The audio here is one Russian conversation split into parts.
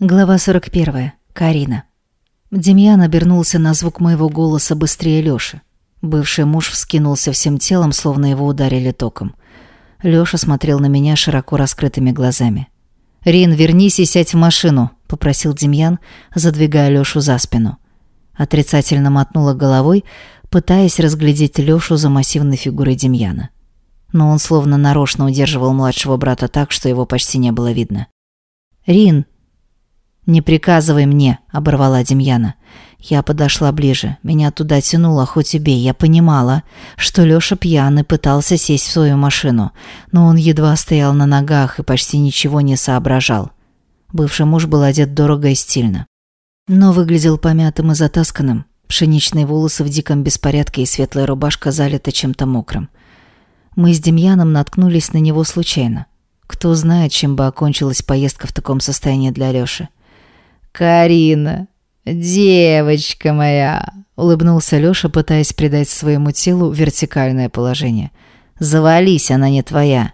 Глава 41. Карина. Демьян обернулся на звук моего голоса быстрее Лёши. Бывший муж вскинулся всем телом, словно его ударили током. Лёша смотрел на меня широко раскрытыми глазами. «Рин, вернись и сядь в машину», — попросил Демьян, задвигая Лёшу за спину. Отрицательно мотнула головой, пытаясь разглядеть Лёшу за массивной фигурой Демьяна. Но он словно нарочно удерживал младшего брата так, что его почти не было видно. «Рин!» «Не приказывай мне», — оборвала Демьяна. Я подошла ближе. Меня туда тянуло, хоть и бей. Я понимала, что Лёша пьяный пытался сесть в свою машину, но он едва стоял на ногах и почти ничего не соображал. Бывший муж был одет дорого и стильно. Но выглядел помятым и затасканным. Пшеничные волосы в диком беспорядке и светлая рубашка залита чем-то мокрым. Мы с Демьяном наткнулись на него случайно. Кто знает, чем бы окончилась поездка в таком состоянии для Лёши. «Карина, девочка моя!» — улыбнулся Лёша, пытаясь придать своему телу вертикальное положение. «Завались, она не твоя».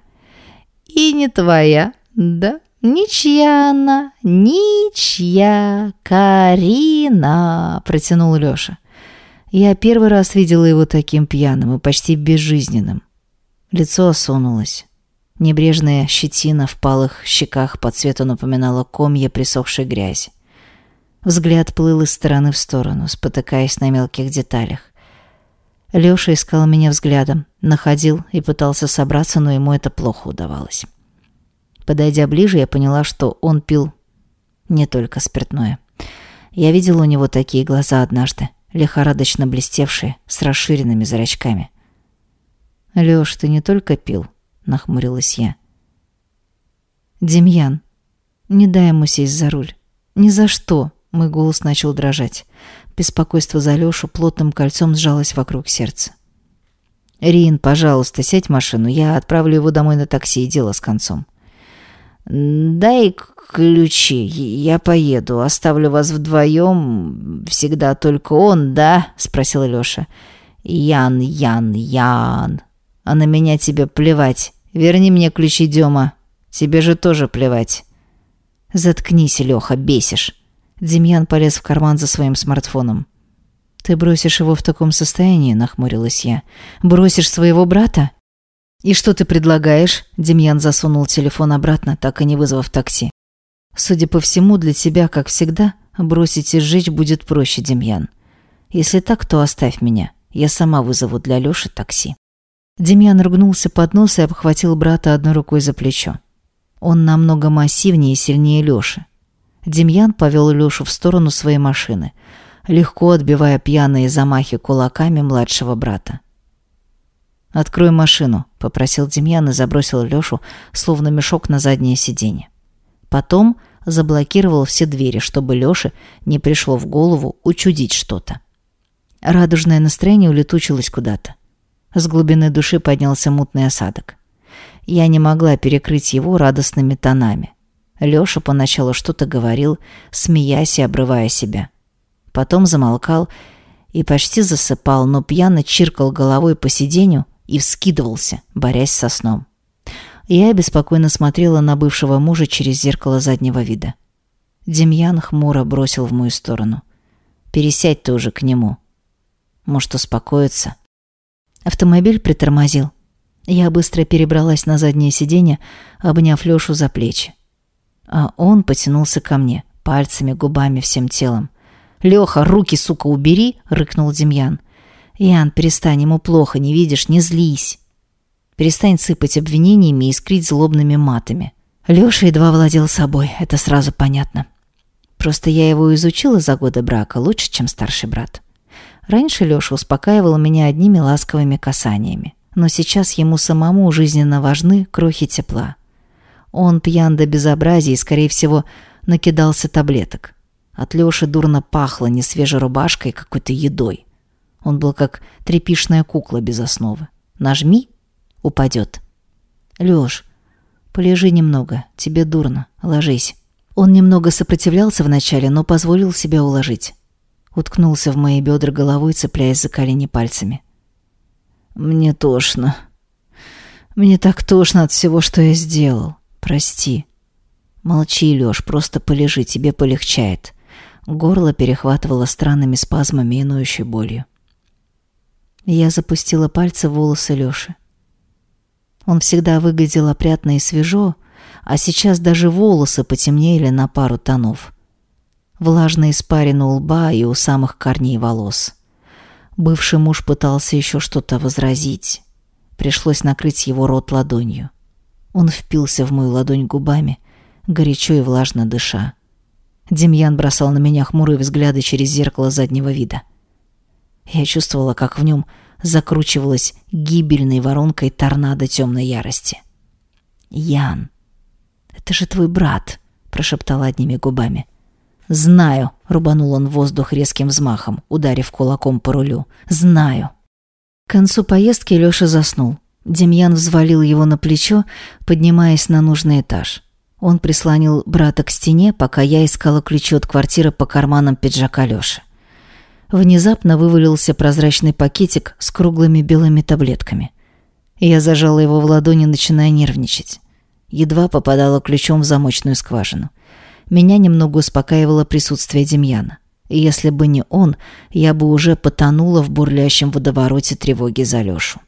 «И не твоя, да? Ничья она, ничья, Карина!» — протянул Лёша. Я первый раз видела его таким пьяным и почти безжизненным. Лицо осунулось. Небрежная щетина в палых щеках по цвету напоминала комья присохшей грязи. Взгляд плыл из стороны в сторону, спотыкаясь на мелких деталях. Лёша искал меня взглядом, находил и пытался собраться, но ему это плохо удавалось. Подойдя ближе, я поняла, что он пил не только спиртное. Я видела у него такие глаза однажды, лихорадочно блестевшие, с расширенными зрачками. «Лёш, ты не только пил», — нахмурилась я. «Демьян, не дай ему сесть за руль. Ни за что!» Мой голос начал дрожать. Беспокойство за Лешу плотным кольцом сжалось вокруг сердца. «Рин, пожалуйста, сядь в машину. Я отправлю его домой на такси и дело с концом». «Дай ключи, я поеду. Оставлю вас вдвоем. Всегда только он, да?» — спросил Леша. «Ян, Ян, Ян. А на меня тебе плевать. Верни мне ключи, Дема. Тебе же тоже плевать». «Заткнись, Леха, бесишь». Демьян полез в карман за своим смартфоном. «Ты бросишь его в таком состоянии?» – нахмурилась я. «Бросишь своего брата?» «И что ты предлагаешь?» – Демьян засунул телефон обратно, так и не вызвав такси. «Судя по всему, для тебя, как всегда, бросить и сжечь будет проще, Демьян. Если так, то оставь меня. Я сама вызову для Лёши такси». Демьян ругнулся под нос и обхватил брата одной рукой за плечо. Он намного массивнее и сильнее Лёши. Демьян повел Лешу в сторону своей машины, легко отбивая пьяные замахи кулаками младшего брата. «Открой машину», — попросил Демьян и забросил Лешу, словно мешок на заднее сиденье. Потом заблокировал все двери, чтобы Леше не пришло в голову учудить что-то. Радужное настроение улетучилось куда-то. С глубины души поднялся мутный осадок. Я не могла перекрыть его радостными тонами. Лёша поначалу что-то говорил, смеясь и обрывая себя. Потом замолкал и почти засыпал, но пьяно чиркал головой по сиденью и вскидывался, борясь со сном. Я беспокойно смотрела на бывшего мужа через зеркало заднего вида. Демьян хмуро бросил в мою сторону. «Пересядь ты уже к нему. Может, успокоиться?» Автомобиль притормозил. Я быстро перебралась на заднее сиденье, обняв Лёшу за плечи. А он потянулся ко мне, пальцами, губами, всем телом. «Леха, руки, сука, убери!» — рыкнул Демьян. «Ян, перестань, ему плохо, не видишь, не злись!» Перестань сыпать обвинениями и искрить злобными матами. Леша едва владел собой, это сразу понятно. Просто я его изучила за годы брака лучше, чем старший брат. Раньше Леша успокаивал меня одними ласковыми касаниями. Но сейчас ему самому жизненно важны крохи тепла. Он пьян до безобразия и, скорее всего, накидался таблеток. От Лёши дурно пахло не свежей рубашкой, а какой-то едой. Он был как тряпишная кукла без основы. Нажми — упадет. Лёш, полежи немного, тебе дурно, ложись. Он немного сопротивлялся вначале, но позволил себя уложить. Уткнулся в мои бедра головой, цепляясь за колени пальцами. «Мне тошно. Мне так тошно от всего, что я сделал. Прости. «Молчи, Лёш, просто полежи, тебе полегчает». Горло перехватывало странными спазмами и ноющей болью. Я запустила пальцы в волосы Лёши. Он всегда выглядел опрятно и свежо, а сейчас даже волосы потемнели на пару тонов. Влажно испарина у лба и у самых корней волос. Бывший муж пытался еще что-то возразить. Пришлось накрыть его рот ладонью. Он впился в мою ладонь губами, горячо и влажно дыша. Демьян бросал на меня хмурые взгляды через зеркало заднего вида. Я чувствовала, как в нем закручивалась гибельной воронкой торнадо темной ярости. «Ян, это же твой брат», — прошептала одними губами. «Знаю», — рубанул он воздух резким взмахом, ударив кулаком по рулю. «Знаю». К концу поездки Лёша заснул. Демьян взвалил его на плечо, поднимаясь на нужный этаж. Он прислонил брата к стене, пока я искала ключи от квартиры по карманам пиджака Лёши. Внезапно вывалился прозрачный пакетик с круглыми белыми таблетками. Я зажала его в ладони, начиная нервничать. Едва попадала ключом в замочную скважину. Меня немного успокаивало присутствие Демьяна. И если бы не он, я бы уже потонула в бурлящем водовороте тревоги за Лёшу.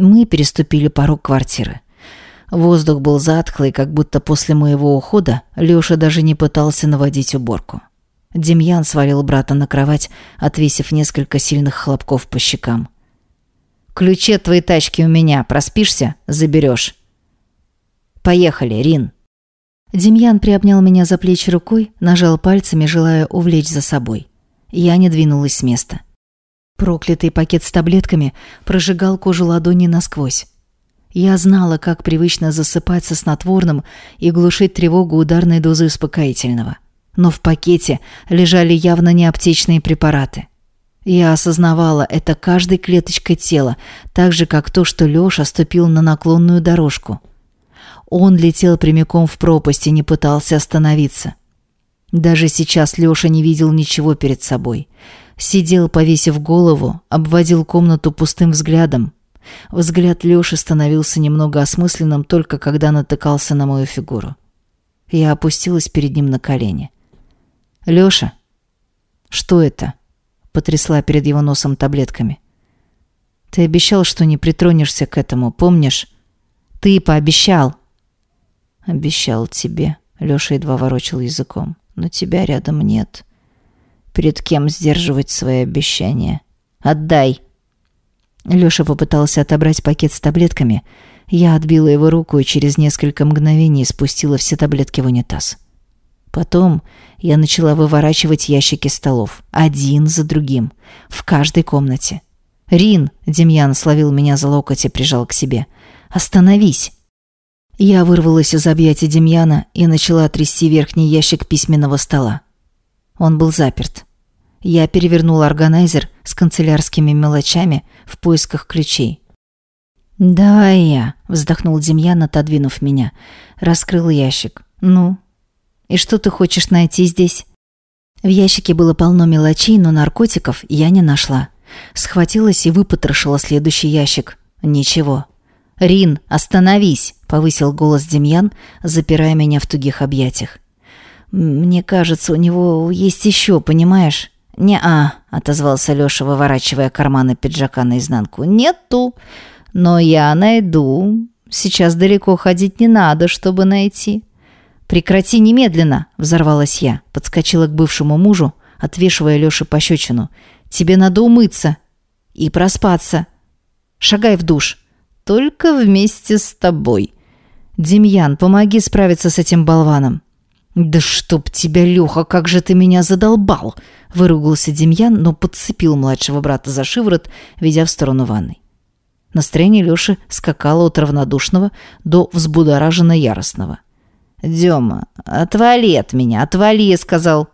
Мы переступили порог квартиры. Воздух был затхлый, как будто после моего ухода Лёша даже не пытался наводить уборку. Демьян свалил брата на кровать, отвесив несколько сильных хлопков по щекам. «Ключи от твоей тачки у меня. Проспишься? Заберешь». «Поехали, Рин». Демьян приобнял меня за плечи рукой, нажал пальцами, желая увлечь за собой. Я не двинулась с места. Проклятый пакет с таблетками прожигал кожу ладони насквозь. Я знала, как привычно засыпать со снотворным и глушить тревогу ударной дозы успокоительного. Но в пакете лежали явно не аптечные препараты. Я осознавала это каждой клеточкой тела, так же, как то, что Лёша ступил на наклонную дорожку. Он летел прямиком в пропасть и не пытался остановиться. Даже сейчас Лёша не видел ничего перед собой. Сидел, повесив голову, обводил комнату пустым взглядом. Взгляд Лёши становился немного осмысленным только когда натыкался на мою фигуру. Я опустилась перед ним на колени. «Лёша, что это?» Потрясла перед его носом таблетками. «Ты обещал, что не притронешься к этому, помнишь?» «Ты пообещал!» Обещал тебе. Лёша едва ворочил языком. Но тебя рядом нет. Перед кем сдерживать свои обещания? Отдай. Лёша попытался отобрать пакет с таблетками. Я отбила его руку и через несколько мгновений спустила все таблетки в унитаз. Потом я начала выворачивать ящики столов, один за другим, в каждой комнате. «Рин!» — Демьян словил меня за локоть и прижал к себе. «Остановись!» Я вырвалась из объятий Демьяна и начала трясти верхний ящик письменного стола. Он был заперт. Я перевернула органайзер с канцелярскими мелочами в поисках ключей. «Давай я», — вздохнул Демьян, отодвинув меня. Раскрыл ящик. «Ну? И что ты хочешь найти здесь?» В ящике было полно мелочей, но наркотиков я не нашла. Схватилась и выпотрошила следующий ящик. Ничего. «Рин, остановись!» — повысил голос Демьян, запирая меня в тугих объятиях. «Мне кажется, у него есть еще, понимаешь?» «Не-а», — отозвался Леша, выворачивая карманы пиджака наизнанку. «Нету. Но я найду. Сейчас далеко ходить не надо, чтобы найти». «Прекрати немедленно!» — взорвалась я. Подскочила к бывшему мужу, отвешивая Леше пощечину. «Тебе надо умыться и проспаться. Шагай в душ» только вместе с тобой. Демьян, помоги справиться с этим болваном». «Да чтоб тебя, Леха, как же ты меня задолбал!» Выругался Демьян, но подцепил младшего брата за шиворот, ведя в сторону ванной. Настроение Леши скакало от равнодушного до взбудораженно яростного. «Дема, отвали от меня, отвали!» — сказал.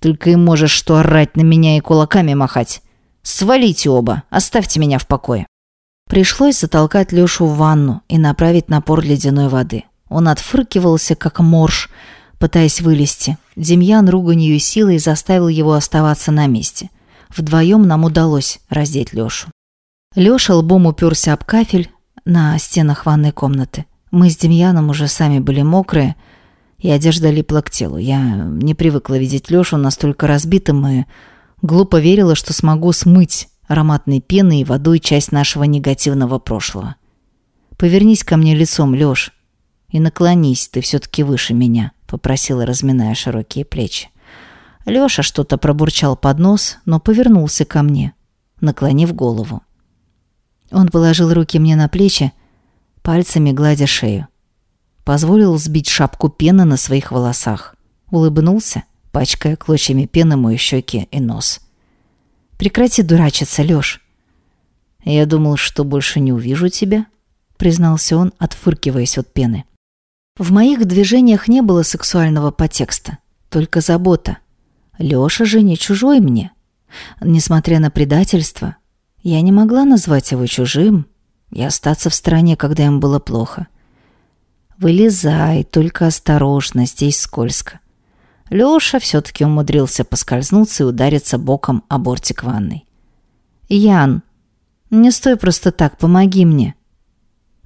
«Только и можешь что орать на меня и кулаками махать. Свалите оба, оставьте меня в покое». Пришлось затолкать Лешу в ванну и направить напор ледяной воды. Он отфыркивался, как морж, пытаясь вылезти. Демьян руганью и силой заставил его оставаться на месте. Вдвоем нам удалось раздеть Лешу. Леша лбом уперся об кафель на стенах ванной комнаты. Мы с Демьяном уже сами были мокрые. и одежда липла к телу. Я не привыкла видеть Лёшу настолько разбитым и глупо верила, что смогу смыть ароматной пеной и водой часть нашего негативного прошлого. «Повернись ко мне лицом, Лёш, и наклонись, ты все-таки выше меня», — попросила, разминая широкие плечи. Лёша что-то пробурчал под нос, но повернулся ко мне, наклонив голову. Он положил руки мне на плечи, пальцами гладя шею. Позволил сбить шапку пены на своих волосах. Улыбнулся, пачкая клочьями пены мои щеки и нос. «Прекрати дурачиться, Лёш». «Я думал, что больше не увижу тебя», — признался он, отфыркиваясь от пены. В моих движениях не было сексуального подтекста, только забота. Лёша же не чужой мне. Несмотря на предательство, я не могла назвать его чужим и остаться в стороне, когда им было плохо. «Вылезай, только осторожно, здесь скользко». Лёша все-таки умудрился поскользнуться и удариться боком о бортик ванной. «Ян, не стой просто так, помоги мне».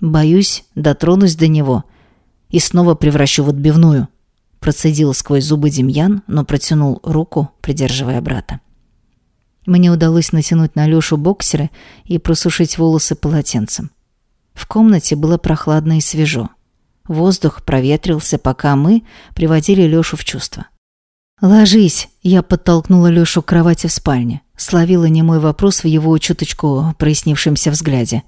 Боюсь, дотронусь до него и снова превращу в отбивную. Процедил сквозь зубы Демьян, но протянул руку, придерживая брата. Мне удалось натянуть на Лёшу боксеры и просушить волосы полотенцем. В комнате было прохладно и свежо. Воздух проветрился, пока мы приводили Лёшу в чувство. «Ложись!» – я подтолкнула Лёшу к кровати в спальне. Словила немой вопрос в его чуточку прояснившемся взгляде.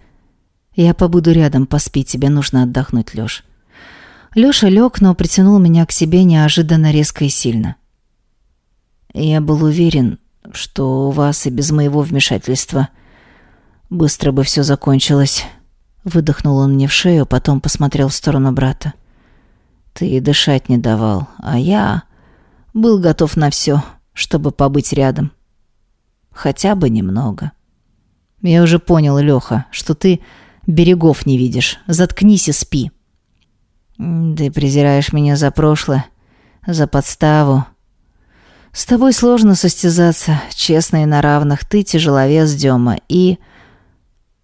«Я побуду рядом, поспи, тебе нужно отдохнуть, Лёш». Лёша лег, но притянул меня к себе неожиданно резко и сильно. Я был уверен, что у вас и без моего вмешательства быстро бы все закончилось. Выдохнул он мне в шею, потом посмотрел в сторону брата. Ты и дышать не давал, а я был готов на все, чтобы побыть рядом. Хотя бы немного. Я уже понял, Леха, что ты берегов не видишь. Заткнись и спи. Ты презираешь меня за прошлое, за подставу, с тобой сложно состязаться, честно и на равных. Ты тяжеловес, Дема, и...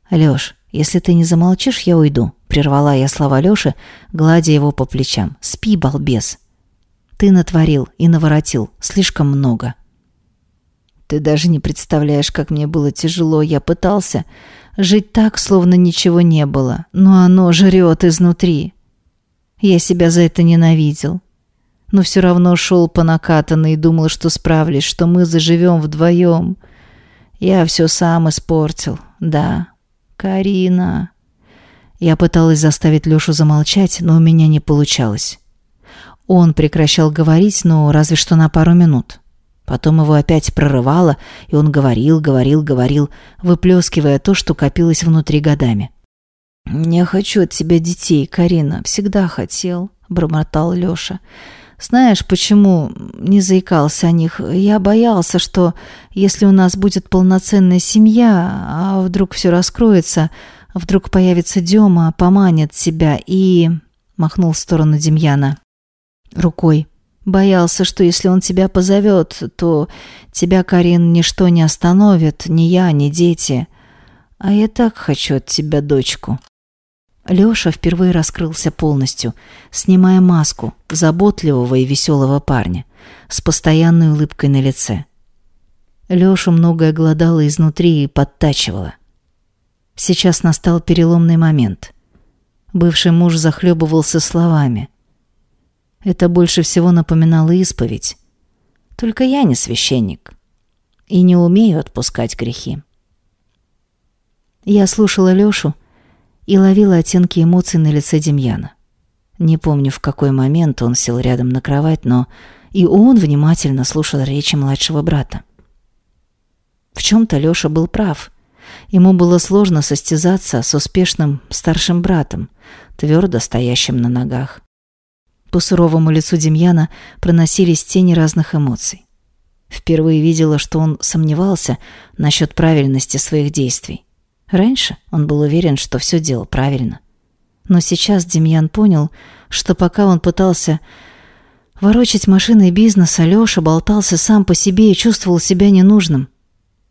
Лёш, если ты не замолчишь, я уйду. Прервала я слова Лёши, гладя его по плечам. Спи, балбес. Ты натворил и наворотил слишком много. Ты даже не представляешь, как мне было тяжело. Я пытался жить так, словно ничего не было, но оно жрет изнутри. Я себя за это ненавидел но все равно шел по накатанной и думал, что справлюсь, что мы заживем вдвоем. Я все сам испортил, да. Карина. Я пыталась заставить Лешу замолчать, но у меня не получалось. Он прекращал говорить, но разве что на пару минут. Потом его опять прорывало, и он говорил, говорил, говорил, выплескивая то, что копилось внутри годами. «Не хочу от тебя детей, Карина, всегда хотел», — бормотал Леша. Знаешь, почему не заикался о них? Я боялся, что если у нас будет полноценная семья, а вдруг все раскроется, вдруг появится Дема, поманит себя и...» Махнул в сторону Демьяна рукой. «Боялся, что если он тебя позовет, то тебя, Карин, ничто не остановит, ни я, ни дети. А я так хочу от тебя дочку». Лёша впервые раскрылся полностью, снимая маску заботливого и веселого парня с постоянной улыбкой на лице. Лёшу многое гладало изнутри и подтачивало. Сейчас настал переломный момент. Бывший муж захлебывался словами. Это больше всего напоминало исповедь. Только я не священник и не умею отпускать грехи. Я слушала Лёшу, и ловила оттенки эмоций на лице Демьяна. Не помню, в какой момент он сел рядом на кровать, но и он внимательно слушал речи младшего брата. В чем-то Леша был прав. Ему было сложно состязаться с успешным старшим братом, твердо стоящим на ногах. По суровому лицу Демьяна проносились тени разных эмоций. Впервые видела, что он сомневался насчет правильности своих действий. Раньше он был уверен, что все делал правильно. Но сейчас Демьян понял, что пока он пытался ворочать машиной бизнес, Алёша болтался сам по себе и чувствовал себя ненужным.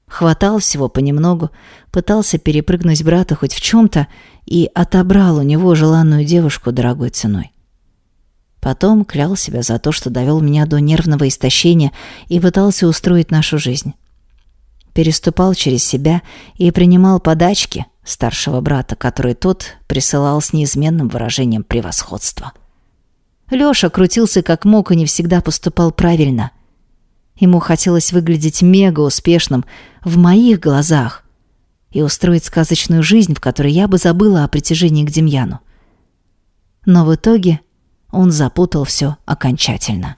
Хватал всего понемногу, пытался перепрыгнуть брата хоть в чем-то и отобрал у него желанную девушку дорогой ценой. Потом клял себя за то, что довел меня до нервного истощения и пытался устроить нашу жизнь. Переступал через себя и принимал подачки старшего брата, которые тот присылал с неизменным выражением превосходства. Лёша крутился как мог и не всегда поступал правильно. Ему хотелось выглядеть мега успешным в моих глазах и устроить сказочную жизнь, в которой я бы забыла о притяжении к Демьяну. Но в итоге он запутал все окончательно.